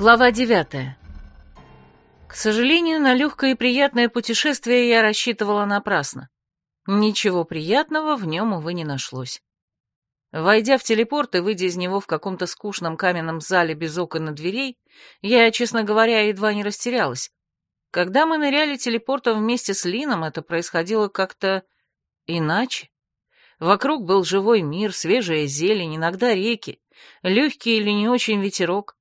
Глава девятая. К сожалению, на легкое и приятное путешествие я рассчитывала напрасно. Ничего приятного в нем, увы, не нашлось. Войдя в телепорт и выйдя из него в каком-то скучном каменном зале без окон и дверей, я, честно говоря, едва не растерялась. Когда мы ныряли телепортом вместе с Лином, это происходило как-то иначе. Вокруг был живой мир, свежая зелень, иногда реки, легкий или не очень ветерок.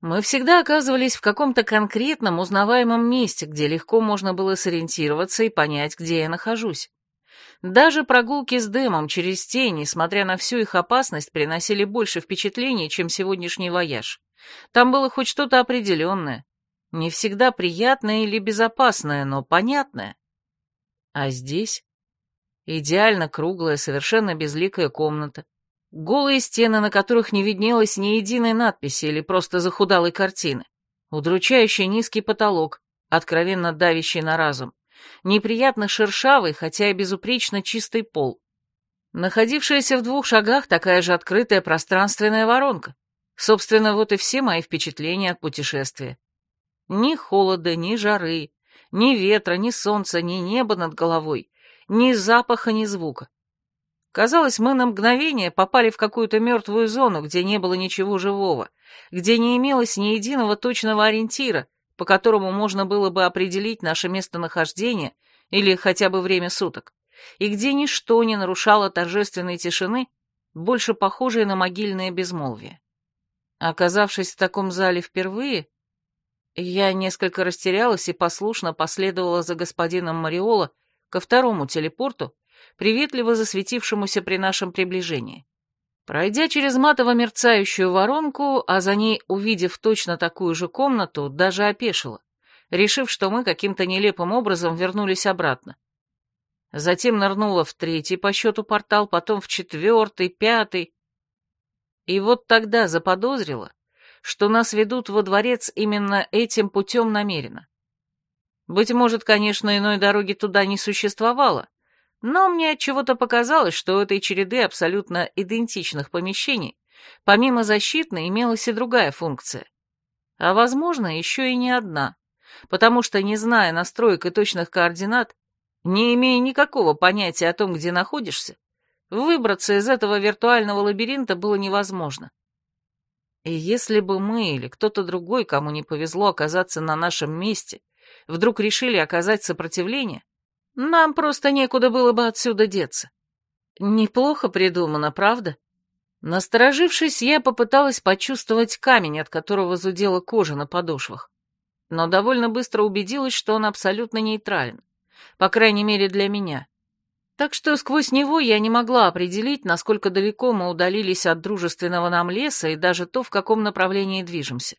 Мы всегда оказывались в каком-то конкретном, узнаваемом месте, где легко можно было сориентироваться и понять, где я нахожусь. Даже прогулки с Дэмом через тень, несмотря на всю их опасность, приносили больше впечатлений, чем сегодняшний вояж. Там было хоть что-то определенное. Не всегда приятное или безопасное, но понятное. А здесь идеально круглая, совершенно безликая комната, Голые стены, на которых не виднелось ни единой надписи или просто захудалой картины. Удручающий низкий потолок, откровенно давящий на разум. Неприятно шершавый, хотя и безупречно чистый пол. Находившаяся в двух шагах такая же открытая пространственная воронка. Собственно, вот и все мои впечатления от путешествия. Ни холода, ни жары, ни ветра, ни солнца, ни неба над головой, ни запаха, ни звука. Казалось, мы на мгновение попали в какую-то мертвую зону, где не было ничего живого, где не имелось ни единого точного ориентира, по которому можно было бы определить наше местонахождение или хотя бы время суток, и где ничто не нарушало торжественной тишины, больше похожей на могильное безмолвие. Оказавшись в таком зале впервые, я несколько растерялась и послушно последовала за господином Мариола ко второму телепорту, приветливо засветившемуся при нашем приближении. Пройдя через матово мерцающую воронку, а за ней увидев точно такую же комнату, даже опешила, решив, что мы каким-то нелепым образом вернулись обратно. Затем нырнула в третий по счету портал, потом в четвертый, пятый. И вот тогда заподозрила, что нас ведут во дворец именно этим путем намеренно. Быть может, конечно, иной дороги туда не существовало, но мне от чего-то показалось, что у этой череды абсолютно идентичных помещений, помимо защитной, имелась и другая функция. А, возможно, еще и не одна, потому что, не зная настроек и точных координат, не имея никакого понятия о том, где находишься, выбраться из этого виртуального лабиринта было невозможно. И если бы мы или кто-то другой, кому не повезло оказаться на нашем месте, вдруг решили оказать сопротивление, нам просто некуда было бы отсюда деться. Неплохо придумано, правда? Насторожившись, я попыталась почувствовать камень, от которого зудела кожа на подошвах. Но довольно быстро убедилась, что он абсолютно нейтрален. По крайней мере, для меня. Так что сквозь него я не могла определить, насколько далеко мы удалились от дружественного нам леса и даже то, в каком направлении движемся.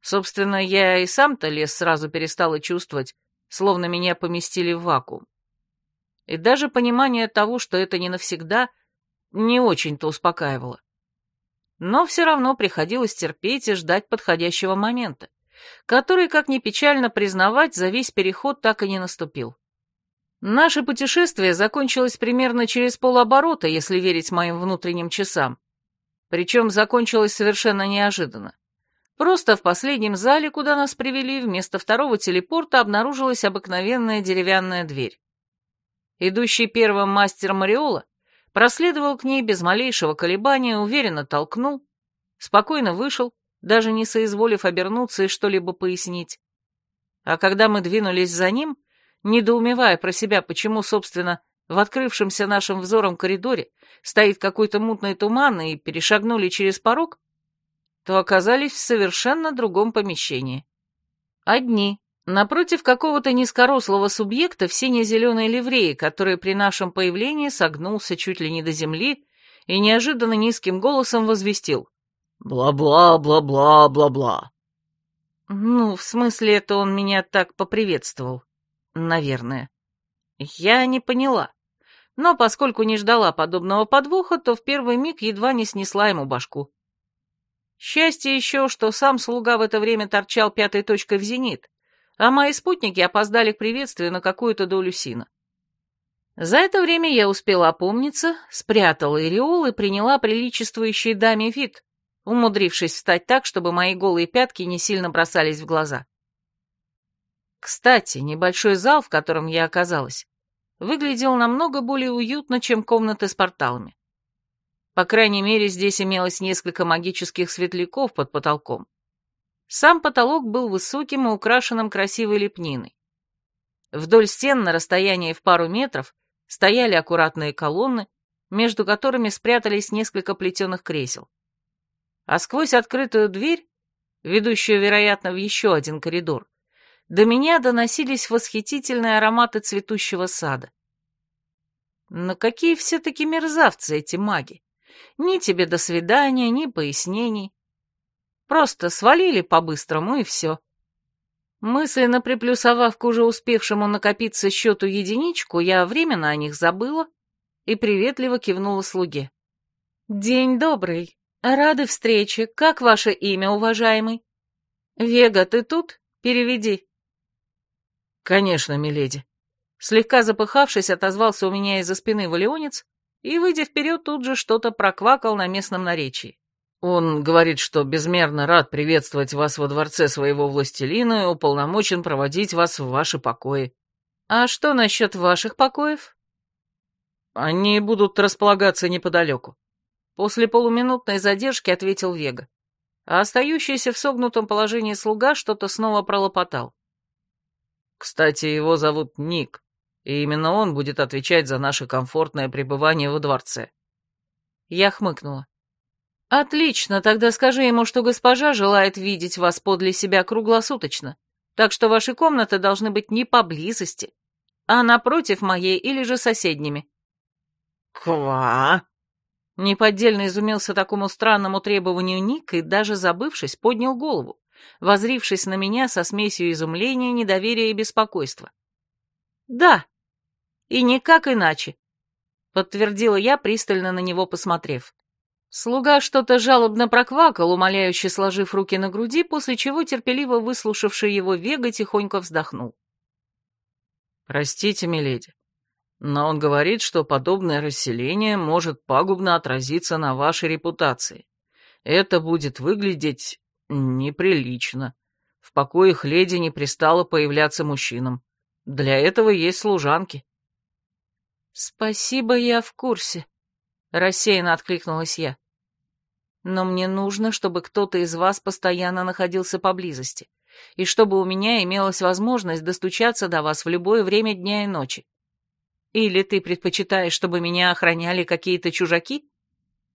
Собственно, я и сам-то лес сразу перестала чувствовать, словно меня поместили в вакуум. И даже понимание того, что это не навсегда, не очень-то успокаивало. Но все равно приходилось терпеть и ждать подходящего момента, который, как ни печально признавать, за весь переход так и не наступил. Наше путешествие закончилось примерно через полоборота, если верить моим внутренним часам. Причем закончилось совершенно неожиданно. Просто в последнем зале, куда нас привели, вместо второго телепорта обнаружилась обыкновенная деревянная дверь. Идущий первым мастер Мариола проследовал к ней без малейшего колебания, уверенно толкнул, спокойно вышел, даже не соизволив обернуться и что-либо пояснить. А когда мы двинулись за ним, недоумевая про себя, почему, собственно, в открывшемся нашим взором коридоре стоит какой-то мутный туман, и перешагнули через порог, то оказались в совершенно другом помещении. Одни, напротив какого-то низкорослого субъекта в сине-зеленой ливреи, который при нашем появлении согнулся чуть ли не до земли и неожиданно низким голосом возвестил. «Бла-бла-бла-бла-бла-бла». Ну, в смысле, это он меня так поприветствовал. Наверное. Я не поняла. Но поскольку не ждала подобного подвоха, то в первый миг едва не снесла ему башку. Счастье еще, что сам слуга в это время торчал пятой точкой в зенит, а мои спутники опоздали к приветствию на какую-то долю сина. За это время я успела опомниться, спрятала Иреол и приняла приличествующий даме вид, умудрившись встать так, чтобы мои голые пятки не сильно бросались в глаза. Кстати, небольшой зал, в котором я оказалась, выглядел намного более уютно, чем комнаты с порталами. По крайней мере, здесь имелось несколько магических светляков под потолком. Сам потолок был высоким и украшенным красивой лепниной. Вдоль стен на расстоянии в пару метров стояли аккуратные колонны, между которыми спрятались несколько плетеных кресел. А сквозь открытую дверь, ведущую, вероятно, в еще один коридор, до меня доносились восхитительные ароматы цветущего сада. Но какие все-таки мерзавцы эти маги! Ни тебе до свидания, ни пояснений. Просто свалили по-быстрому, и все. Мысленно приплюсовав к уже успевшему накопиться счету единичку, я временно о них забыла и приветливо кивнула слуге. «День добрый. Рады встрече. Как ваше имя, уважаемый?» «Вега, ты тут? Переведи». «Конечно, миледи». Слегка запыхавшись, отозвался у меня из-за спины валионец и, выйдя вперед, тут же что-то проквакал на местном наречии. Он говорит, что безмерно рад приветствовать вас во дворце своего властелина и уполномочен проводить вас в ваши покои. А что насчет ваших покоев? Они будут располагаться неподалеку. После полуминутной задержки ответил Вега. А остающийся в согнутом положении слуга что-то снова пролопотал. Кстати, его зовут Ник, и именно он будет отвечать за наше комфортное пребывание во дворце. Я хмыкнула. Отлично, тогда скажи ему, что госпожа желает видеть вас подле себя круглосуточно, так что ваши комнаты должны быть не поблизости, а напротив моей или же соседними. Ква? Неподдельно изумился такому странному требованию Ник и, даже забывшись, поднял голову возрившись на меня со смесью изумления, недоверия и беспокойства. «Да, и никак иначе», — подтвердила я, пристально на него посмотрев. Слуга что-то жалобно проквакал, умоляюще сложив руки на груди, после чего терпеливо выслушавший его Вега тихонько вздохнул. «Простите, миледи, но он говорит, что подобное расселение может пагубно отразиться на вашей репутации. Это будет выглядеть «Неприлично. В покоях леди не пристало появляться мужчинам. Для этого есть служанки». «Спасибо, я в курсе», — рассеянно откликнулась я. «Но мне нужно, чтобы кто-то из вас постоянно находился поблизости, и чтобы у меня имелась возможность достучаться до вас в любое время дня и ночи. Или ты предпочитаешь, чтобы меня охраняли какие-то чужаки?»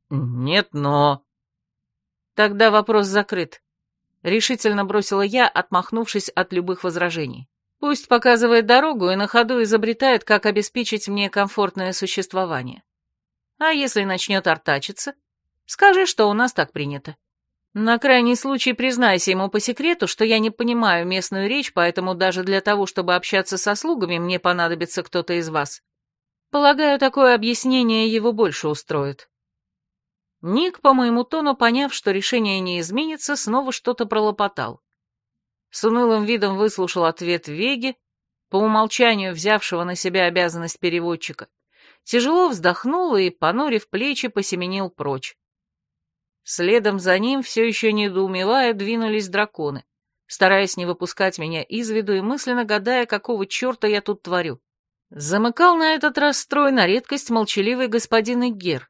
«Нет, но...» Тогда вопрос закрыт. Решительно бросила я, отмахнувшись от любых возражений. Пусть показывает дорогу и на ходу изобретает, как обеспечить мне комфортное существование. А если начнет артачиться, скажи, что у нас так принято. На крайний случай признайся ему по секрету, что я не понимаю местную речь, поэтому даже для того, чтобы общаться со слугами, мне понадобится кто-то из вас. Полагаю, такое объяснение его больше устроит. Ник, по моему тону, поняв, что решение не изменится, снова что-то пролопотал. С унылым видом выслушал ответ Веги, по умолчанию взявшего на себя обязанность переводчика, тяжело вздохнул и, понурив плечи, посеменил прочь. Следом за ним, все еще недоумевая, двинулись драконы, стараясь не выпускать меня из виду и мысленно гадая, какого черта я тут творю. Замыкал на этот раз строй на редкость молчаливый господин Игер,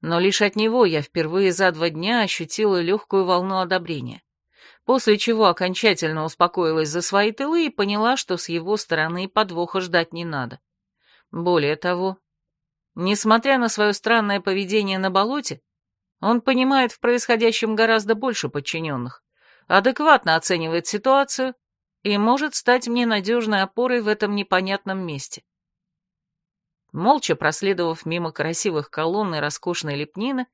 но лишь от него я впервые за два дня ощутила легкую волну одобрения, после чего окончательно успокоилась за свои тылы и поняла, что с его стороны подвоха ждать не надо. Более того, несмотря на свое странное поведение на болоте, он понимает в происходящем гораздо больше подчиненных, адекватно оценивает ситуацию и может стать мне надежной опорой в этом непонятном месте. Молча проследовав мимо красивых колонн и роскошной лепнины,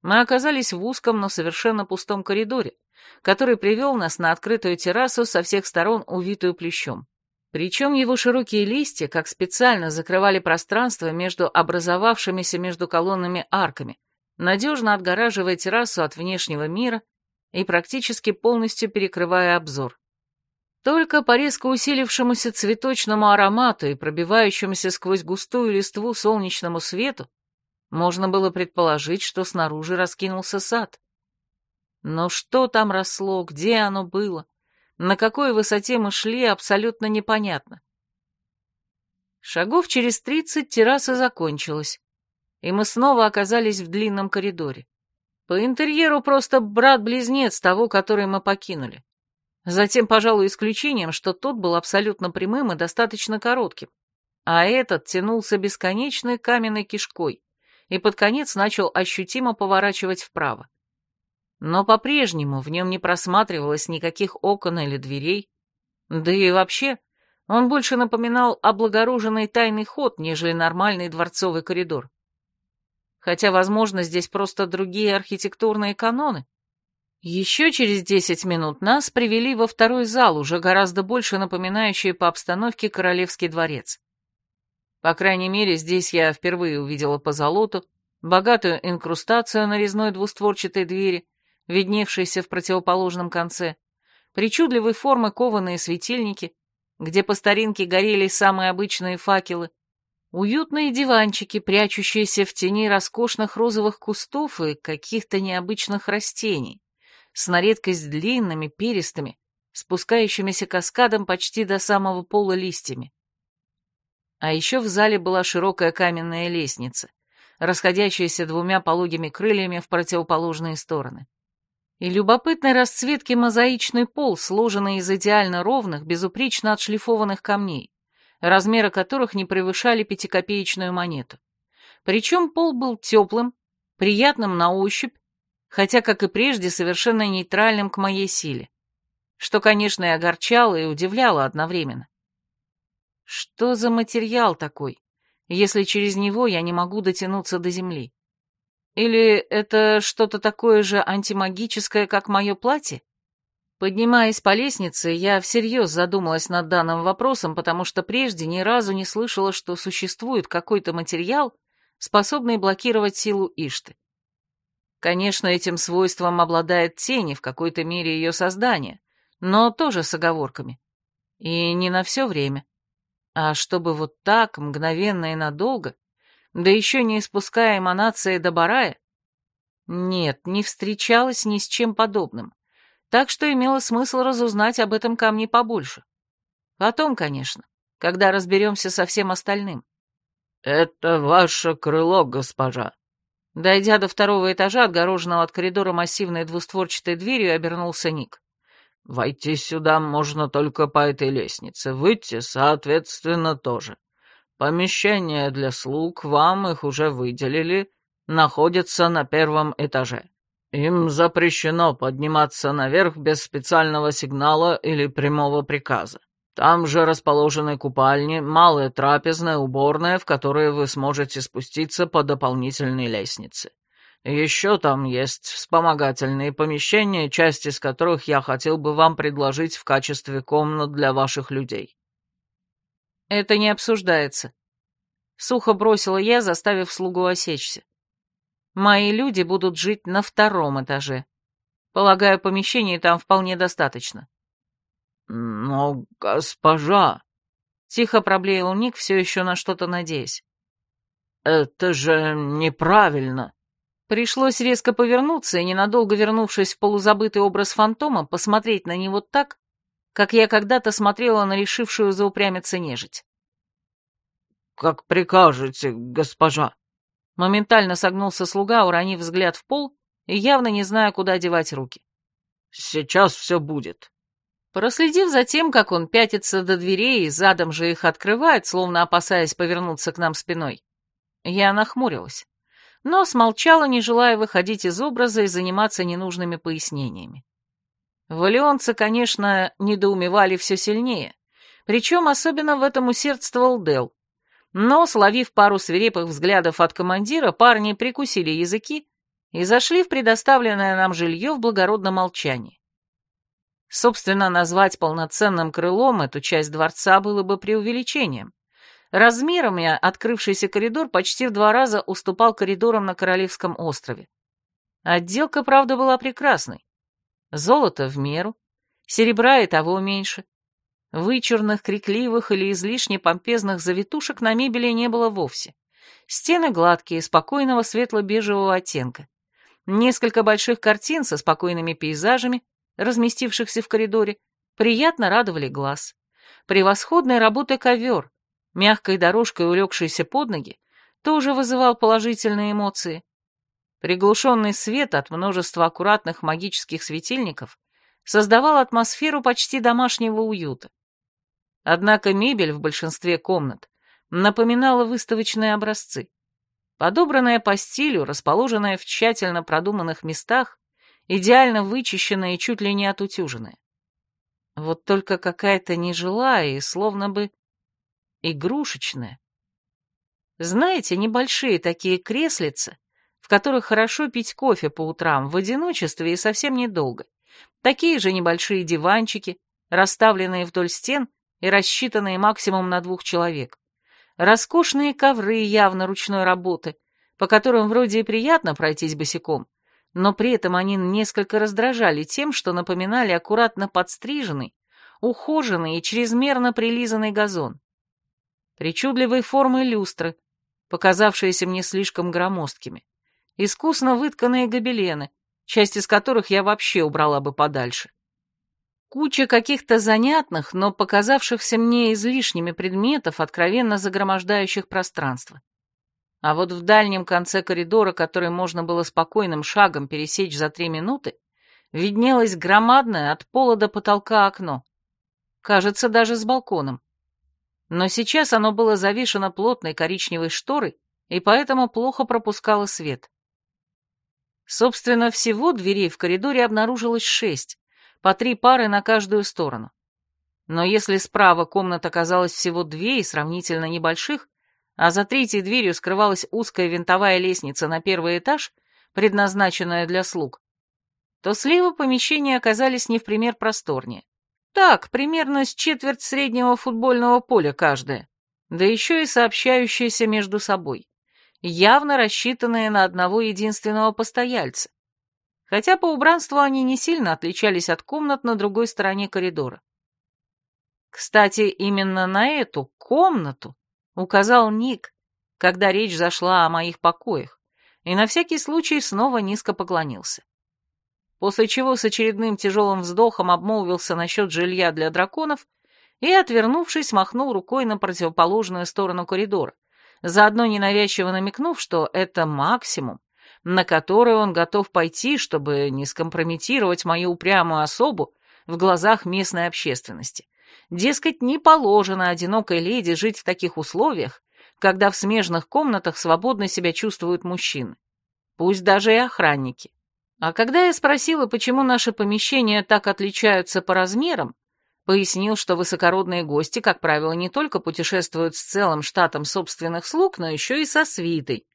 мы оказались в узком, но совершенно пустом коридоре, который привел нас на открытую террасу со всех сторон, увитую плющом. Причем его широкие листья как специально закрывали пространство между образовавшимися между колоннами арками, надежно отгораживая террасу от внешнего мира и практически полностью перекрывая обзор. Только по резко усилившемуся цветочному аромату и пробивающемуся сквозь густую листву солнечному свету можно было предположить, что снаружи раскинулся сад. Но что там росло, где оно было, на какой высоте мы шли, абсолютно непонятно. Шагов через тридцать терраса закончилась, и мы снова оказались в длинном коридоре. По интерьеру просто брат-близнец того, который мы покинули. Затем, пожалуй, исключением, что тот был абсолютно прямым и достаточно коротким, а этот тянулся бесконечной каменной кишкой и под конец начал ощутимо поворачивать вправо. Но по-прежнему в нем не просматривалось никаких окон или дверей, да и вообще он больше напоминал облагороженный тайный ход, нежели нормальный дворцовый коридор. Хотя, возможно, здесь просто другие архитектурные каноны. Еще через десять минут нас привели во второй зал, уже гораздо больше напоминающий по обстановке Королевский дворец. По крайней мере, здесь я впервые увидела позолоту, богатую инкрустацию на резной двустворчатой двери, видневшейся в противоположном конце, причудливой формы кованые светильники, где по старинке горели самые обычные факелы, уютные диванчики, прячущиеся в тени роскошных розовых кустов и каких-то необычных растений, с на редкость длинными, перистыми, спускающимися каскадом почти до самого пола листьями. А еще в зале была широкая каменная лестница, расходящаяся двумя пологими крыльями в противоположные стороны и любопытной расцветки мозаичный пол, сложенный из идеально ровных, безупречно отшлифованных камней, размеры которых не превышали пятикопеечную монету. Причем пол был теплым, приятным на ощупь, хотя, как и прежде, совершенно нейтральным к моей силе, что, конечно, и огорчало, и удивляло одновременно. Что за материал такой, если через него я не могу дотянуться до земли? Или это что-то такое же антимагическое, как мое платье? Поднимаясь по лестнице, я всерьез задумалась над данным вопросом, потому что прежде ни разу не слышала, что существует какой-то материал, способный блокировать силу Ишты. Конечно, этим свойством обладает тень в какой-то мере ее создания, но тоже с оговорками. И не на все время. А чтобы вот так, мгновенно и надолго, да еще не испуская эманации до барая? Нет, не встречалась ни с чем подобным, так что имело смысл разузнать об этом камне побольше. Потом, конечно, когда разберемся со всем остальным. «Это ваше крыло, госпожа». Дойдя до второго этажа, отгороженного от коридора массивной двустворчатой дверью, обернулся Ник. «Войти сюда можно только по этой лестнице, выйти, соответственно, тоже. Помещения для слуг, вам их уже выделили, находятся на первом этаже. Им запрещено подниматься наверх без специального сигнала или прямого приказа. Там же расположены купальни, малая трапезная, уборная, в которые вы сможете спуститься по дополнительной лестнице. Еще там есть вспомогательные помещения, часть из которых я хотел бы вам предложить в качестве комнат для ваших людей. Это не обсуждается. Сухо бросила я, заставив слугу осечься. Мои люди будут жить на втором этаже. Полагаю, помещений там вполне достаточно. Но, госпожа... Тихо проблеял Ник, все еще на что-то надеясь. «Это же неправильно!» Пришлось резко повернуться и, ненадолго вернувшись в полузабытый образ фантома, посмотреть на него так, как я когда-то смотрела на решившую заупрямиться нежить. «Как прикажете, госпожа!» Моментально согнулся слуга, уронив взгляд в пол и явно не зная, куда девать руки. «Сейчас все будет». Проследив за тем, как он пятится до дверей и задом же их открывает, словно опасаясь повернуться к нам спиной, я нахмурилась, но смолчала, не желая выходить из образа и заниматься ненужными пояснениями. Валионцы, конечно, недоумевали все сильнее, причем особенно в этом усердствовал Дел, но, словив пару свирепых взглядов от командира, парни прикусили языки и зашли в предоставленное нам жилье в благородном молчании. Собственно, назвать полноценным крылом эту часть дворца было бы преувеличением. Размерами открывшийся коридор почти в два раза уступал коридорам на Королевском острове. Отделка, правда, была прекрасной. Золото в меру, серебра и того меньше, Вычурных, крикливых или излишне помпезных завитушек на мебели не было вовсе. Стены гладкие, спокойного светло-бежевого оттенка. Несколько больших картин со спокойными пейзажами, разместившихся в коридоре, приятно радовали глаз. Превосходной работы ковер, мягкой дорожкой улегшийся под ноги, тоже вызывал положительные эмоции. Приглушенный свет от множества аккуратных магических светильников создавал атмосферу почти домашнего уюта. Однако мебель в большинстве комнат напоминала выставочные образцы. Подобранная по стилю, расположенная в тщательно продуманных местах, идеально вычищенная и чуть ли не отутюженная. Вот только какая-то нежилая и словно бы игрушечная. Знаете, небольшие такие креслица, в которых хорошо пить кофе по утрам в одиночестве и совсем недолго. Такие же небольшие диванчики, расставленные вдоль стен и рассчитанные максимум на двух человек. Роскошные ковры явно ручной работы, по которым вроде и приятно пройтись босиком, но при этом они несколько раздражали тем, что напоминали аккуратно подстриженный, ухоженный и чрезмерно прилизанный газон. Причудливой формы люстры, показавшиеся мне слишком громоздкими, искусно вытканные гобелены, часть из которых я вообще убрала бы подальше. Куча каких-то занятных, но показавшихся мне излишними предметов, откровенно загромождающих пространство. А вот в дальнем конце коридора, который можно было спокойным шагом пересечь за три минуты, виднелось громадное от пола до потолка окно. Кажется, даже с балконом. Но сейчас оно было завешено плотной коричневой шторой и поэтому плохо пропускало свет. Собственно, всего дверей в коридоре обнаружилось шесть, по три пары на каждую сторону. Но если справа комнат оказалось всего две и сравнительно небольших, а за третьей дверью скрывалась узкая винтовая лестница на первый этаж, предназначенная для слуг, то слева помещения оказались не в пример просторнее. Так, примерно с четверть среднего футбольного поля каждое, да еще и сообщающиеся между собой, явно рассчитанные на одного единственного постояльца, хотя по убранству они не сильно отличались от комнат на другой стороне коридора. Кстати, именно на эту комнату указал Ник, когда речь зашла о моих покоях, и на всякий случай снова низко поклонился. После чего с очередным тяжелым вздохом обмолвился насчет жилья для драконов и, отвернувшись, махнул рукой на противоположную сторону коридора, заодно ненавязчиво намекнув, что это максимум, на который он готов пойти, чтобы не скомпрометировать мою упрямую особу в глазах местной общественности. Дескать, не положено одинокой леди жить в таких условиях, когда в смежных комнатах свободно себя чувствуют мужчины. Пусть даже и охранники. А когда я спросила, почему наши помещения так отличаются по размерам, пояснил, что высокородные гости, как правило, не только путешествуют с целым штатом собственных слуг, но еще и со свитой,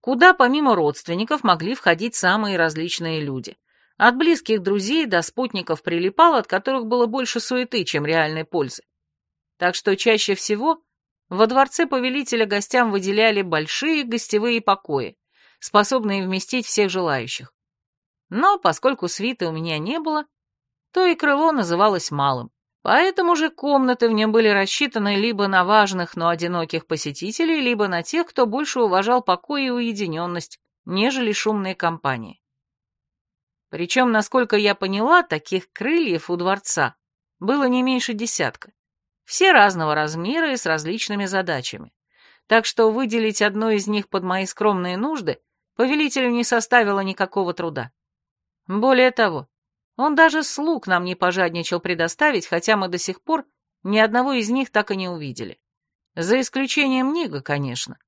куда помимо родственников могли входить самые различные люди. От близких друзей до спутников прилипал, от которых было больше суеты, чем реальной пользы. Так что чаще всего во дворце повелителя гостям выделяли большие гостевые покои, способные вместить всех желающих. Но поскольку свиты у меня не было, то и крыло называлось малым. Поэтому же комнаты в нем были рассчитаны либо на важных, но одиноких посетителей, либо на тех, кто больше уважал покой и уединенность, нежели шумные компании. Причем, насколько я поняла, таких крыльев у дворца было не меньше десятка. Все разного размера и с различными задачами. Так что выделить одно из них под мои скромные нужды повелителю не составило никакого труда. Более того, он даже слуг нам не пожадничал предоставить, хотя мы до сих пор ни одного из них так и не увидели. За исключением Нига, конечно,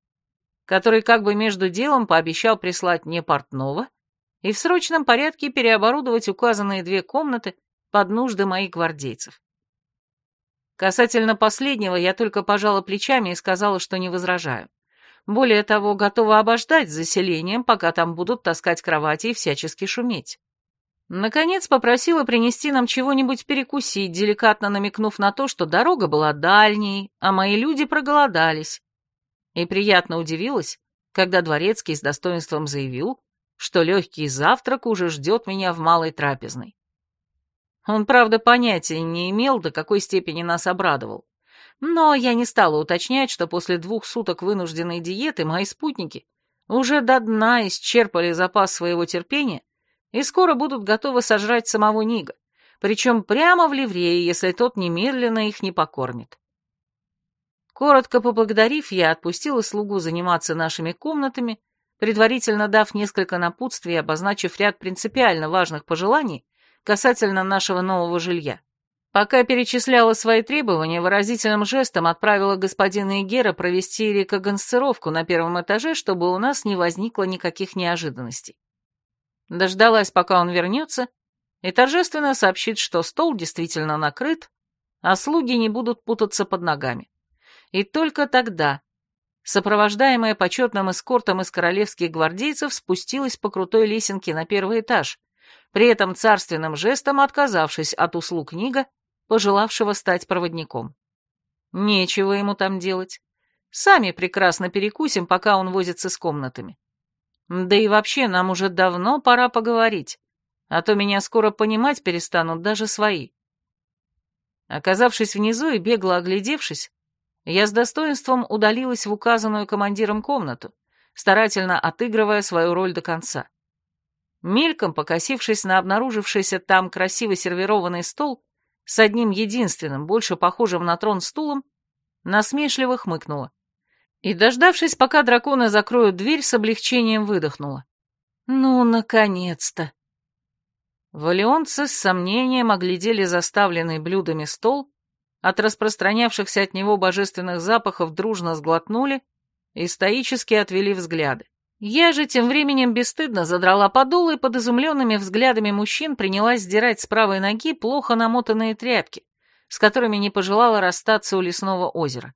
который как бы между делом пообещал прислать мне портного и в срочном порядке переоборудовать указанные две комнаты под нужды моих гвардейцев. Касательно последнего я только пожала плечами и сказала, что не возражаю. Более того, готова обождать заселением, пока там будут таскать кровати и всячески шуметь. Наконец попросила принести нам чего-нибудь перекусить, деликатно намекнув на то, что дорога была дальней, а мои люди проголодались. И приятно удивилась, когда дворецкий с достоинством заявил, что легкий завтрак уже ждет меня в малой трапезной. Он, правда, понятия не имел, до какой степени нас обрадовал. Но я не стала уточнять, что после двух суток вынужденной диеты мои спутники уже до дна исчерпали запас своего терпения и скоро будут готовы сожрать самого Нига, причем прямо в ливрее, если тот немедленно их не покормит. Коротко поблагодарив, я отпустила слугу заниматься нашими комнатами, предварительно дав несколько напутствий и обозначив ряд принципиально важных пожеланий касательно нашего нового жилья. Пока перечисляла свои требования, выразительным жестом отправила господина Игера провести рекогансцировку на первом этаже, чтобы у нас не возникло никаких неожиданностей. Дождалась, пока он вернется, и торжественно сообщит, что стол действительно накрыт, а слуги не будут путаться под ногами. И только тогда, сопровождаемая почетным эскортом из королевских гвардейцев, спустилась по крутой лесенке на первый этаж, при этом царственным жестом отказавшись от услуг Нига, пожелавшего стать проводником. Нечего ему там делать. Сами прекрасно перекусим, пока он возится с комнатами. Да и вообще, нам уже давно пора поговорить, а то меня скоро понимать перестанут даже свои. Оказавшись внизу и бегло оглядевшись, я с достоинством удалилась в указанную командиром комнату, старательно отыгрывая свою роль до конца. Мельком покосившись на обнаружившийся там красиво сервированный стол с одним единственным, больше похожим на трон стулом, насмешливо хмыкнула. И, дождавшись, пока драконы закроют дверь, с облегчением выдохнула. «Ну, наконец-то!» Валионцы с сомнением оглядели заставленный блюдами стол, от распространявшихся от него божественных запахов дружно сглотнули и стоически отвели взгляды. Я же тем временем бесстыдно задрала подол и под изумленными взглядами мужчин принялась сдирать с правой ноги плохо намотанные тряпки, с которыми не пожелала расстаться у лесного озера.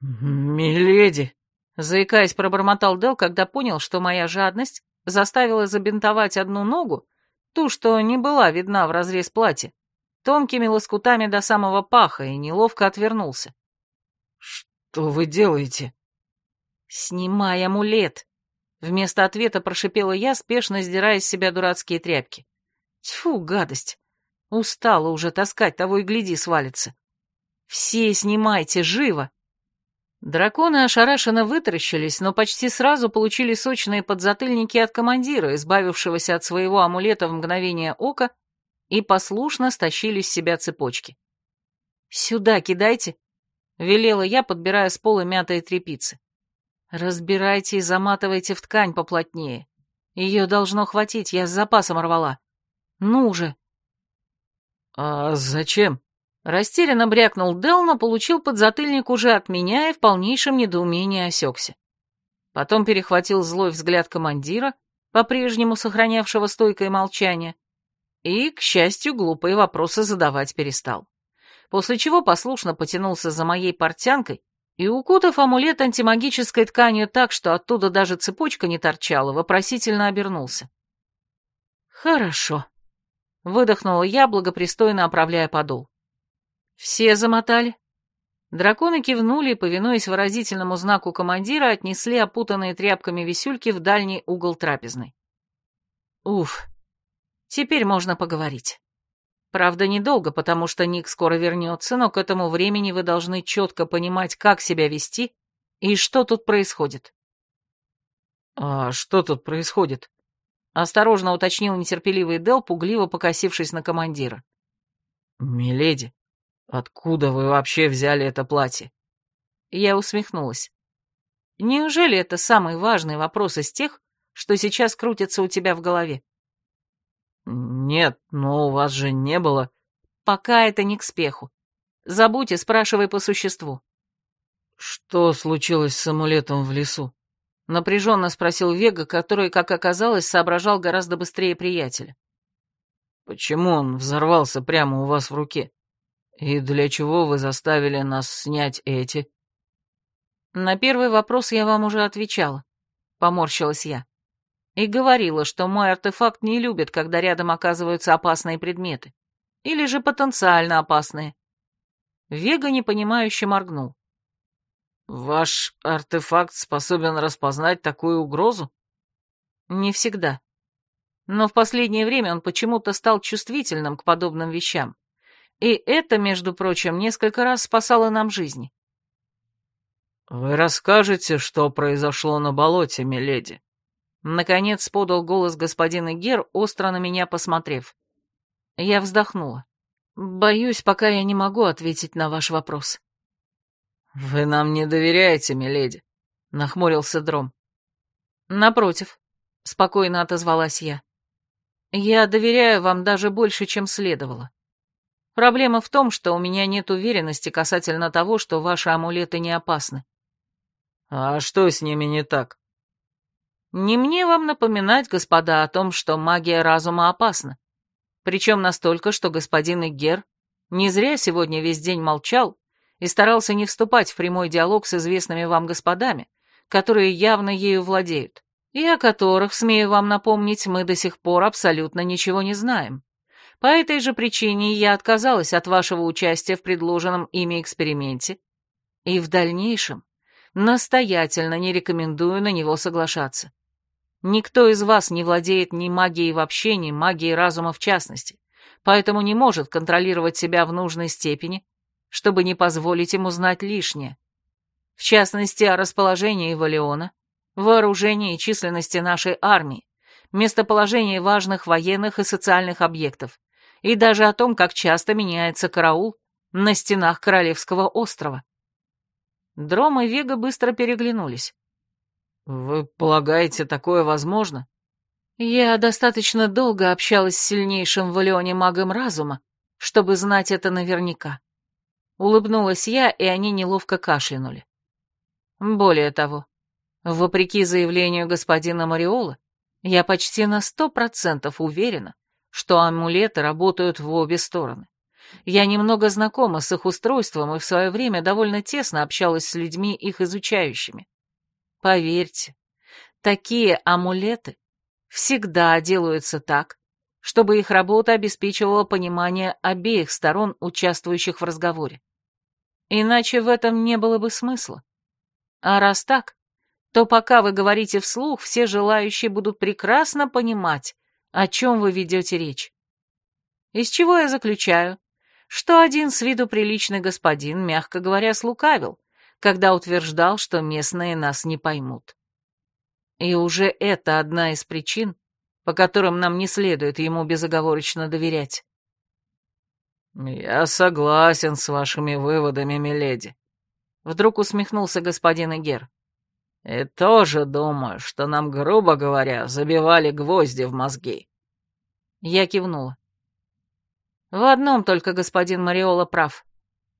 «Миледи!» — заикаясь, пробормотал Дел, когда понял, что моя жадность заставила забинтовать одну ногу, ту, что не была видна в разрез платья, тонкими лоскутами до самого паха и неловко отвернулся. «Что вы делаете?» «Снимай амулет!» Вместо ответа прошипела я, спешно сдирая с себя дурацкие тряпки. Тьфу, гадость! Устала уже таскать, того и гляди, свалится. Все снимайте, живо! Драконы ошарашенно вытаращились, но почти сразу получили сочные подзатыльники от командира, избавившегося от своего амулета в мгновение ока и послушно стащили с себя цепочки. «Сюда кидайте», — велела я, подбирая с пола мятые тряпицы. «Разбирайте и заматывайте в ткань поплотнее. Ее должно хватить, я с запасом рвала. Ну же!» «А зачем?» Растерянно брякнул Дел, но получил подзатыльник уже от меня и в полнейшем недоумении осекся. Потом перехватил злой взгляд командира, по-прежнему сохранявшего стойкое молчание, и, к счастью, глупые вопросы задавать перестал. После чего послушно потянулся за моей портянкой и, укутав амулет антимагической тканью так, что оттуда даже цепочка не торчала, вопросительно обернулся. «Хорошо», — выдохнула я, благопристойно оправляя подол. «Все замотали?» Драконы кивнули и, повинуясь выразительному знаку командира, отнесли опутанные тряпками висюльки в дальний угол трапезной. «Уф, Теперь можно поговорить. Правда, недолго, потому что Ник скоро вернется, но к этому времени вы должны четко понимать, как себя вести и что тут происходит. «А что тут происходит?» — осторожно уточнил нетерпеливый Дел, пугливо покосившись на командира. «Миледи, откуда вы вообще взяли это платье?» Я усмехнулась. «Неужели это самый важный вопрос из тех, что сейчас крутится у тебя в голове?» «Нет, но у вас же не было...» «Пока это не к спеху. Забудь и спрашивай по существу». «Что случилось с амулетом в лесу?» Напряженно спросил Вега, который, как оказалось, соображал гораздо быстрее приятеля. «Почему он взорвался прямо у вас в руке? И для чего вы заставили нас снять эти?» «На первый вопрос я вам уже отвечала», — поморщилась я и говорила, что мой артефакт не любит, когда рядом оказываются опасные предметы. Или же потенциально опасные. Вега непонимающе моргнул. «Ваш артефакт способен распознать такую угрозу?» «Не всегда. Но в последнее время он почему-то стал чувствительным к подобным вещам. И это, между прочим, несколько раз спасало нам жизни». «Вы расскажете, что произошло на болоте, миледи?» Наконец подал голос господин Игер, остро на меня посмотрев. Я вздохнула. «Боюсь, пока я не могу ответить на ваш вопрос». «Вы нам не доверяете, миледи», — нахмурился Дром. «Напротив», — спокойно отозвалась я. «Я доверяю вам даже больше, чем следовало. Проблема в том, что у меня нет уверенности касательно того, что ваши амулеты не опасны». «А что с ними не так?» «Не мне вам напоминать, господа, о том, что магия разума опасна. Причем настолько, что господин Игер не зря сегодня весь день молчал и старался не вступать в прямой диалог с известными вам господами, которые явно ею владеют, и о которых, смею вам напомнить, мы до сих пор абсолютно ничего не знаем. По этой же причине я отказалась от вашего участия в предложенном ими эксперименте и в дальнейшем настоятельно не рекомендую на него соглашаться. Никто из вас не владеет ни магией вообще, ни магией разума в частности, поэтому не может контролировать себя в нужной степени, чтобы не позволить ему знать лишнее. В частности, о расположении Валиона, вооружении и численности нашей армии, местоположении важных военных и социальных объектов, и даже о том, как часто меняется караул на стенах Королевского острова. Дром и Вега быстро переглянулись. «Вы полагаете, такое возможно?» «Я достаточно долго общалась с сильнейшим в Леоне магом разума, чтобы знать это наверняка». Улыбнулась я, и они неловко кашлянули. Более того, вопреки заявлению господина Мариола, я почти на сто процентов уверена, что амулеты работают в обе стороны. Я немного знакома с их устройством и в свое время довольно тесно общалась с людьми, их изучающими. Поверьте, такие амулеты всегда делаются так, чтобы их работа обеспечивала понимание обеих сторон, участвующих в разговоре. Иначе в этом не было бы смысла. А раз так, то пока вы говорите вслух, все желающие будут прекрасно понимать, о чем вы ведете речь. Из чего я заключаю, что один с виду приличный господин, мягко говоря, слукавил, когда утверждал, что местные нас не поймут. И уже это одна из причин, по которым нам не следует ему безоговорочно доверять. «Я согласен с вашими выводами, миледи», — вдруг усмехнулся господин Игер. «И тоже думаю, что нам, грубо говоря, забивали гвозди в мозги». Я кивнула. В одном только господин Мариола прав.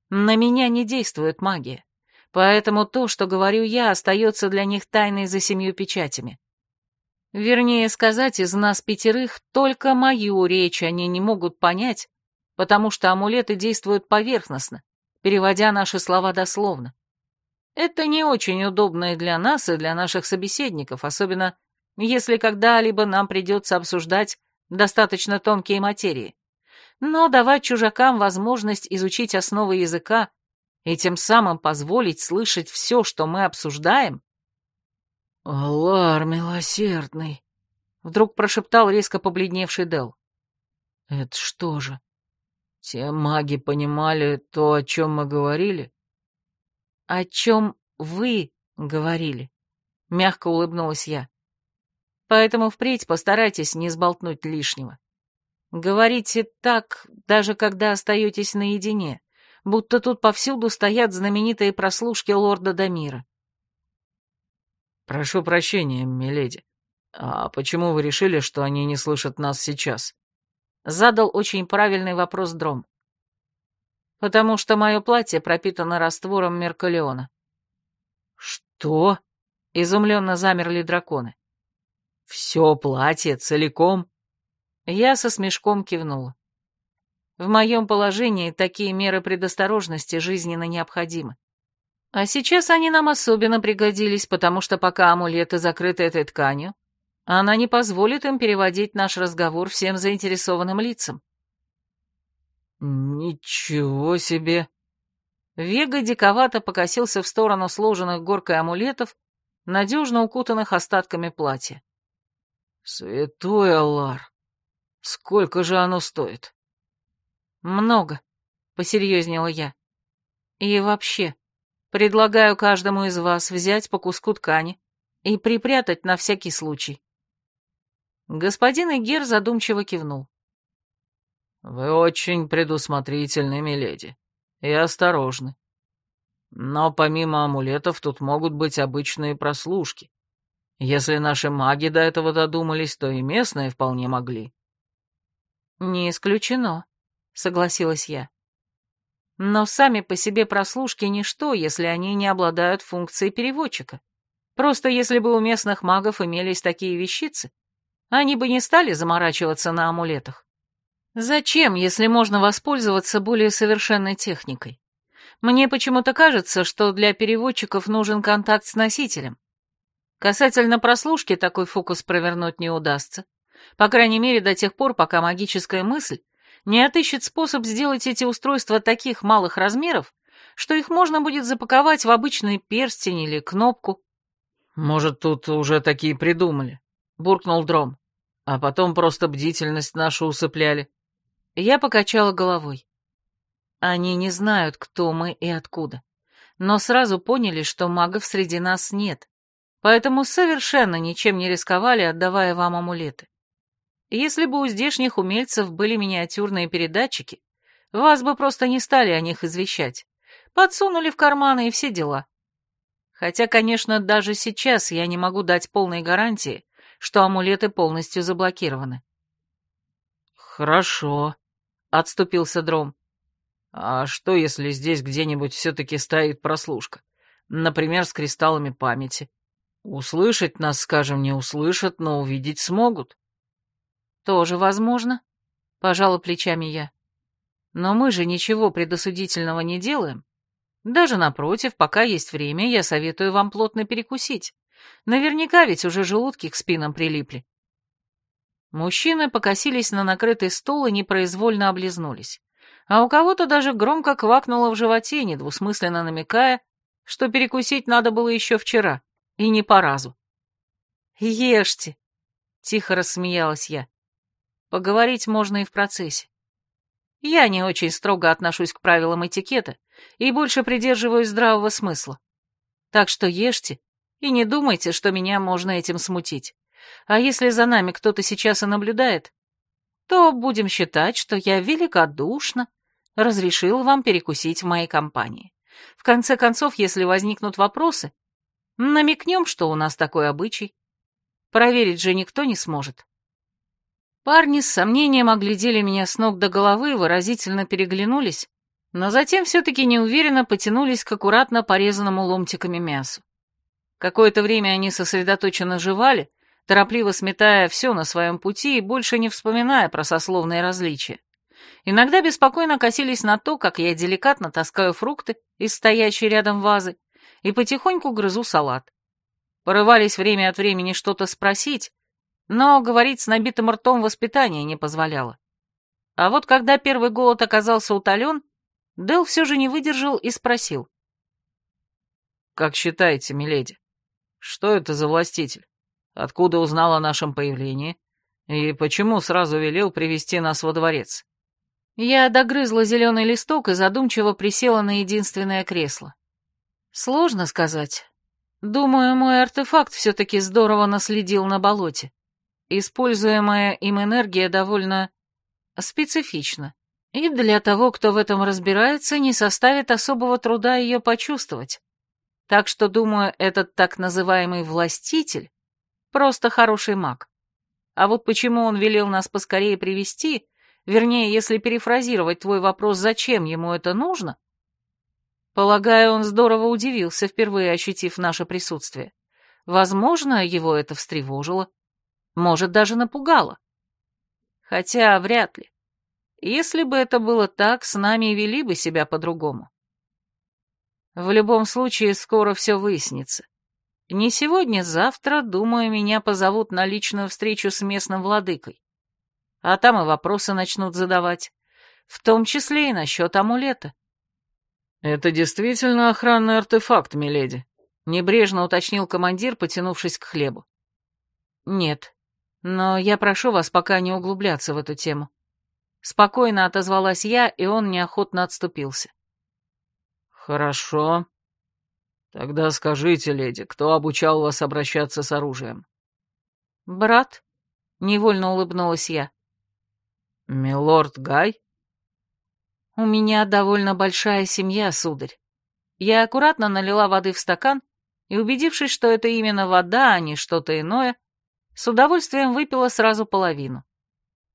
На меня не действует магия. Поэтому то, что говорю я, остается для них тайной за семью печатями. Вернее сказать, из нас пятерых только мою речь они не могут понять, потому что амулеты действуют поверхностно, переводя наши слова дословно. Это не очень удобно и для нас, и для наших собеседников, особенно если когда-либо нам придется обсуждать достаточно тонкие материи. Но давать чужакам возможность изучить основы языка и тем самым позволить слышать все, что мы обсуждаем? «Аллар милосердный!» — вдруг прошептал резко побледневший Дел. «Это что же? Те маги понимали то, о чем мы говорили?» «О чем вы говорили?» — мягко улыбнулась я. «Поэтому впредь постарайтесь не сболтнуть лишнего. Говорите так, даже когда остаетесь наедине, будто тут повсюду стоят знаменитые прослушки лорда Дамира. «Прошу прощения, миледи. А почему вы решили, что они не слышат нас сейчас?» Задал очень правильный вопрос Дром. «Потому что мое платье пропитано раствором Меркалеона». «Что?» — изумленно замерли драконы. «Все платье целиком?» Я со смешком кивнула. В моем положении такие меры предосторожности жизненно необходимы. А сейчас они нам особенно пригодились, потому что пока амулеты закрыты этой тканью, она не позволит им переводить наш разговор всем заинтересованным лицам. «Ничего себе!» Вега диковато покосился в сторону сложенных горкой амулетов, надежно укутанных остатками платья. «Святой Аллар! Сколько же оно стоит?» «Много», — посерьезнела я. «И вообще, Предлагаю каждому из вас взять по куску ткани и припрятать на всякий случай. Господин Игер задумчиво кивнул. «Вы очень предусмотрительны, миледи, и осторожны. Но помимо амулетов тут могут быть обычные прослушки. Если наши маги до этого додумались, то и местные вполне могли». «Не исключено», — согласилась я. «Но сами по себе прослушки ничто, если они не обладают функцией переводчика. Просто если бы у местных магов имелись такие вещицы, они бы не стали заморачиваться на амулетах. Зачем, если можно воспользоваться более совершенной техникой? Мне почему-то кажется, что для переводчиков нужен контакт с носителем. Касательно прослушки такой фокус провернуть не удастся. По крайней мере, до тех пор, пока магическая мысль не отыщет способ сделать эти устройства таких малых размеров, что их можно будет запаковать в обычный перстень или кнопку. «Может, тут уже такие придумали?» — буркнул Дром. «А потом просто бдительность нашу усыпляли». Я покачала головой. Они не знают, кто мы и откуда, но сразу поняли, что магов среди нас нет, поэтому совершенно ничем не рисковали, отдавая вам амулеты. Если бы у здешних умельцев были миниатюрные передатчики, вас бы просто не стали о них извещать. Подсунули в карманы и все дела. Хотя, конечно, даже сейчас я не могу дать полной гарантии, что амулеты полностью заблокированы. «Хорошо», — отступился Дром. А что, если здесь где-нибудь все-таки стоит прослушка? Например, с кристаллами памяти. Услышать нас, скажем, не услышат, но увидеть смогут. Тоже возможно, пожала плечами я. Но мы же ничего предосудительного не делаем. Даже напротив, пока есть время, я советую вам плотно перекусить. Наверняка ведь уже желудки к спинам прилипли. Мужчины покосились на накрытый стол и непроизвольно облизнулись а у кого-то даже громко квакнуло в животе, недвусмысленно намекая, что перекусить надо было еще вчера, и не по разу. «Ешьте!» — тихо рассмеялась я. «Поговорить можно и в процессе. Я не очень строго отношусь к правилам этикета и больше придерживаюсь здравого смысла. Так что ешьте и не думайте, что меня можно этим смутить. А если за нами кто-то сейчас и наблюдает, то будем считать, что я великодушно разрешил вам перекусить в моей компании. В конце концов, если возникнут вопросы, намекнем, что у нас такой обычай. Проверить же никто не сможет. Парни с сомнением оглядели меня с ног до головы, выразительно переглянулись, но затем все-таки неуверенно потянулись к аккуратно порезанному ломтиками мясу. Какое-то время они сосредоточенно жевали, торопливо сметая все на своем пути и больше не вспоминая про сословные различия. Иногда беспокойно косились на то, как я деликатно таскаю фрукты из стоящей рядом вазы и потихоньку грызу салат. Порывались время от времени что-то спросить, но говорить с набитым ртом воспитание не позволяло. А вот когда первый голод оказался утолен, Дэл все же не выдержал и спросил. «Как считаете, миледи, что это за властитель? Откуда узнал о нашем появлении? И почему сразу велел привести нас во дворец?» Я догрызла зеленый листок и задумчиво присела на единственное кресло. Сложно сказать. Думаю, мой артефакт все-таки здорово наследил на болоте. Используемая им энергия довольно специфична. И для того, кто в этом разбирается, не составит особого труда ее почувствовать. Так что, думаю, этот так называемый «властитель» — просто хороший маг. А вот почему он велел нас поскорее привести Вернее, если перефразировать твой вопрос, зачем ему это нужно? Полагаю, он здорово удивился, впервые ощутив наше присутствие. Возможно, его это встревожило. Может, даже напугало. Хотя вряд ли. Если бы это было так, с нами и вели бы себя по-другому. В любом случае, скоро все выяснится. Не сегодня, завтра, думаю, меня позовут на личную встречу с местным владыкой а там и вопросы начнут задавать, в том числе и насчет амулета. «Это действительно охранный артефакт, миледи», — небрежно уточнил командир, потянувшись к хлебу. «Нет, но я прошу вас пока не углубляться в эту тему». Спокойно отозвалась я, и он неохотно отступился. «Хорошо. Тогда скажите, леди, кто обучал вас обращаться с оружием? Брат, невольно улыбнулась я. Милорд Гай? У меня довольно большая семья, сударь. Я аккуратно налила воды в стакан и, убедившись, что это именно вода, а не что-то иное, с удовольствием выпила сразу половину.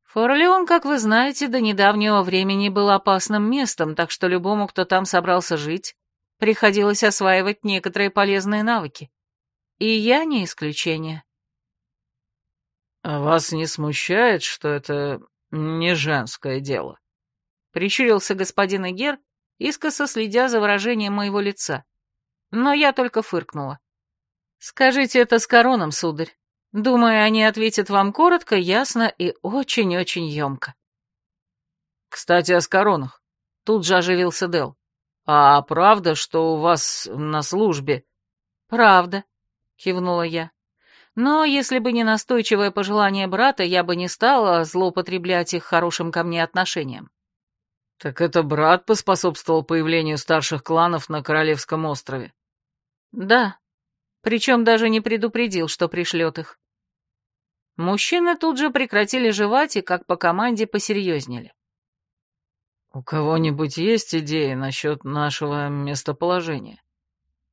Форлеон, как вы знаете, до недавнего времени был опасным местом, так что любому, кто там собрался жить, приходилось осваивать некоторые полезные навыки. И я не исключение. «А вас не смущает, что это не женское дело?» Прищурился господин Игер, искоса следя за выражением моего лица. Но я только фыркнула. «Скажите это с короном, сударь. Думаю, они ответят вам коротко, ясно и очень-очень емко. Кстати, о скоронах. Тут же оживился Дел. А правда, что у вас на службе? Правда, кивнула я. Но если бы не настойчивое пожелание брата, я бы не стала злоупотреблять их хорошим ко мне отношением. Так это брат поспособствовал появлению старших кланов на Королевском острове? Да, причем даже не предупредил, что пришлет их. Мужчины тут же прекратили жевать и, как по команде, посерьезнели. «У кого-нибудь есть идеи насчет нашего местоположения?»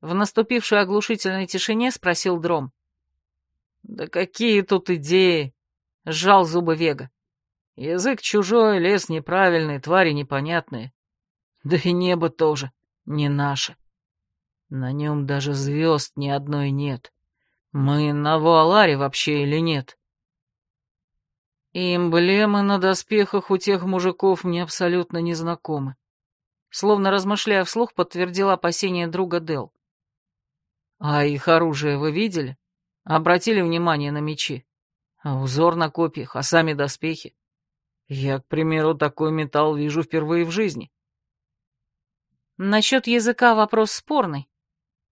В наступившей оглушительной тишине спросил Дром. «Да какие тут идеи?» — сжал зубы Вега. «Язык чужой, лес неправильный, твари непонятные. Да и небо тоже не наше. На нем даже звезд ни одной нет. Мы на Вуаларе вообще или нет?» И эмблемы на доспехах у тех мужиков мне абсолютно незнакомы. Словно размышляя вслух, подтвердила опасение друга Дел. А их оружие вы видели? Обратили внимание на мечи? А узор на копьях, а сами доспехи? Я, к примеру, такой металл вижу впервые в жизни. Насчет языка вопрос спорный.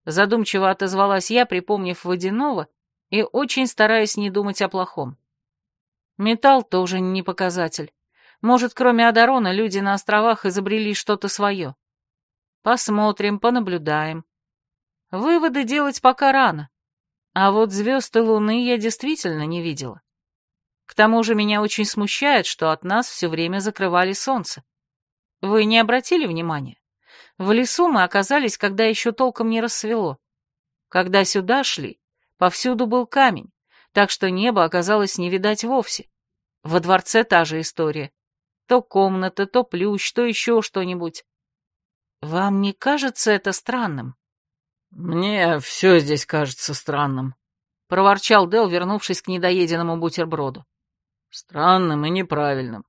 Задумчиво отозвалась я, припомнив водяного и очень стараясь не думать о плохом. Металл тоже не показатель. Может, кроме Адарона, люди на островах изобрели что-то свое. Посмотрим, понаблюдаем. Выводы делать пока рано. А вот звезд и луны я действительно не видела. К тому же меня очень смущает, что от нас все время закрывали солнце. Вы не обратили внимания? В лесу мы оказались, когда еще толком не рассвело. Когда сюда шли, повсюду был камень, так что небо оказалось не видать вовсе. Во дворце та же история. То комната, то плющ, то еще что-нибудь. Вам не кажется это странным? Мне все здесь кажется странным, — проворчал Дел, вернувшись к недоеденному бутерброду. Странным и неправильным.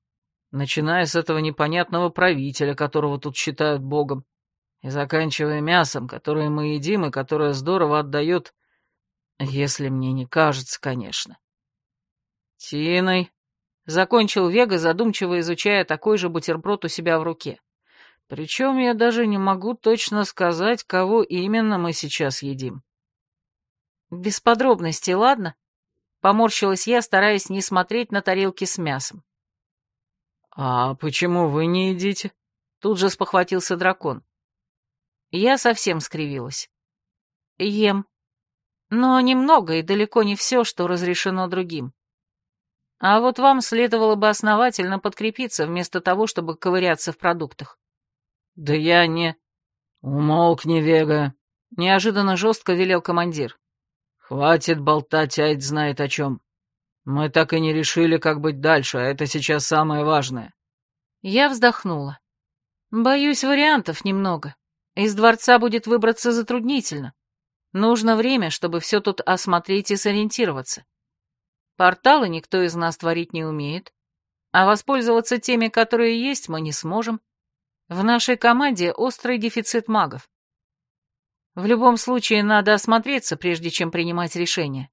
Начиная с этого непонятного правителя, которого тут считают богом, и заканчивая мясом, которое мы едим и которое здорово отдает если мне не кажется, конечно. Тиной. Закончил Вега, задумчиво изучая такой же бутерброд у себя в руке. Причем я даже не могу точно сказать, кого именно мы сейчас едим. Без подробностей, ладно? Поморщилась я, стараясь не смотреть на тарелки с мясом. «А почему вы не едите?» Тут же спохватился дракон. Я совсем скривилась. «Ем», но немного и далеко не все, что разрешено другим. А вот вам следовало бы основательно подкрепиться, вместо того, чтобы ковыряться в продуктах. Да я не... Умолкни, Вега, неожиданно жестко велел командир. Хватит болтать, Айд знает о чем. Мы так и не решили, как быть дальше, а это сейчас самое важное. Я вздохнула. Боюсь, вариантов немного. Из дворца будет выбраться затруднительно. Нужно время, чтобы все тут осмотреть и сориентироваться. Порталы никто из нас творить не умеет, а воспользоваться теми, которые есть, мы не сможем. В нашей команде острый дефицит магов. В любом случае, надо осмотреться, прежде чем принимать решение.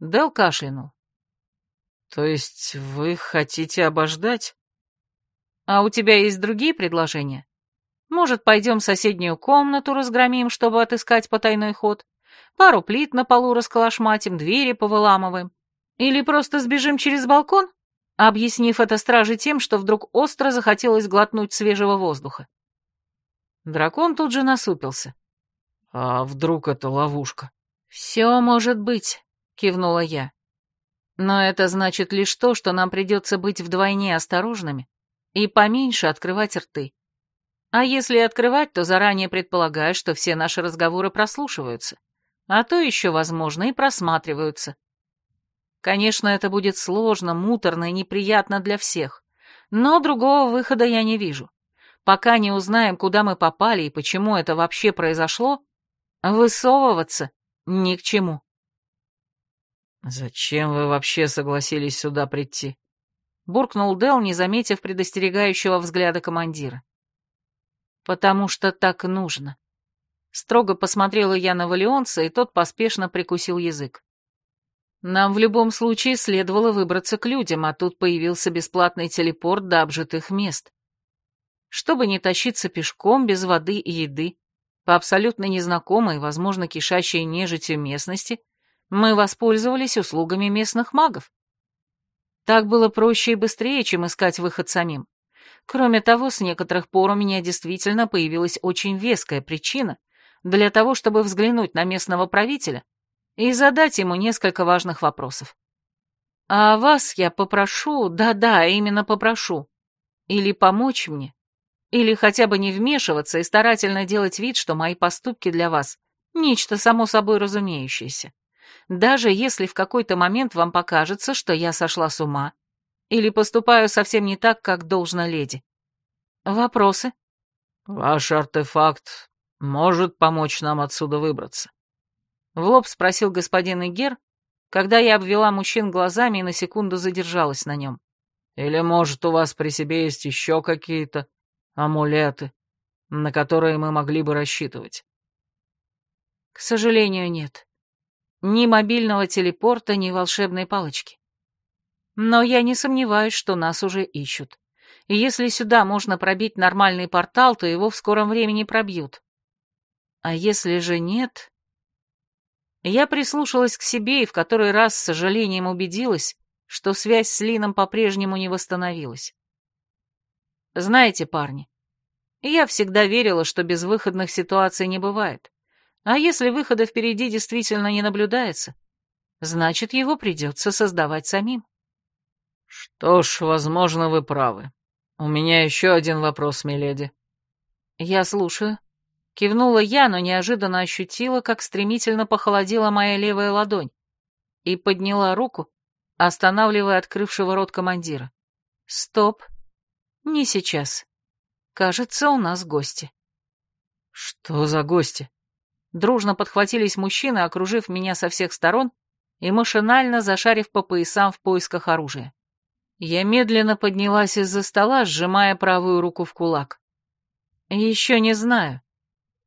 Дел кашлянул. То есть вы хотите обождать? А у тебя есть другие предложения? Может, пойдем в соседнюю комнату разгромим, чтобы отыскать потайной ход? Пару плит на полу расколошматим, двери повыламываем. Или просто сбежим через балкон, объяснив это страже тем, что вдруг остро захотелось глотнуть свежего воздуха. Дракон тут же насупился. А вдруг это ловушка? «Все может быть», — кивнула я. «Но это значит лишь то, что нам придется быть вдвойне осторожными и поменьше открывать рты. А если открывать, то заранее предполагаю, что все наши разговоры прослушиваются, а то еще, возможно, и просматриваются. Конечно, это будет сложно, муторно и неприятно для всех, но другого выхода я не вижу. Пока не узнаем, куда мы попали и почему это вообще произошло, высовываться ни к чему. «Зачем вы вообще согласились сюда прийти?» — буркнул Дел, не заметив предостерегающего взгляда командира. «Потому что так нужно». Строго посмотрела я на Валионца, и тот поспешно прикусил язык. Нам в любом случае следовало выбраться к людям, а тут появился бесплатный телепорт до обжитых мест. Чтобы не тащиться пешком без воды и еды, по абсолютно незнакомой, возможно, кишащей нежитью местности, мы воспользовались услугами местных магов. Так было проще и быстрее, чем искать выход самим. Кроме того, с некоторых пор у меня действительно появилась очень веская причина для того, чтобы взглянуть на местного правителя и задать ему несколько важных вопросов. А вас я попрошу, да-да, именно попрошу, или помочь мне, или хотя бы не вмешиваться и старательно делать вид, что мои поступки для вас — нечто само собой разумеющееся. Даже если в какой-то момент вам покажется, что я сошла с ума или поступаю совсем не так, как должна леди. Вопросы? Ваш артефакт может помочь нам отсюда выбраться? В лоб спросил господин Игер, когда я обвела мужчин глазами и на секунду задержалась на нем. Или, может, у вас при себе есть еще какие-то амулеты, на которые мы могли бы рассчитывать? К сожалению, нет. Ни мобильного телепорта, ни волшебной палочки. Но я не сомневаюсь, что нас уже ищут. И если сюда можно пробить нормальный портал, то его в скором времени пробьют. А если же нет... Я прислушалась к себе и в который раз с сожалением убедилась, что связь с Лином по-прежнему не восстановилась. Знаете, парни, я всегда верила, что безвыходных ситуаций не бывает. А если выхода впереди действительно не наблюдается, значит, его придется создавать самим. Что ж, возможно, вы правы. У меня еще один вопрос, миледи. Я слушаю. Кивнула я, но неожиданно ощутила, как стремительно похолодела моя левая ладонь, и подняла руку, останавливая открывшего рот командира. Стоп. Не сейчас. Кажется, у нас гости. Что за гости? Дружно подхватились мужчины, окружив меня со всех сторон и машинально зашарив по поясам в поисках оружия. Я медленно поднялась из-за стола, сжимая правую руку в кулак. Еще не знаю,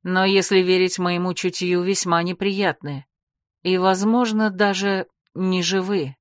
но если верить моему чутью, весьма неприятные. И, возможно, даже неживые.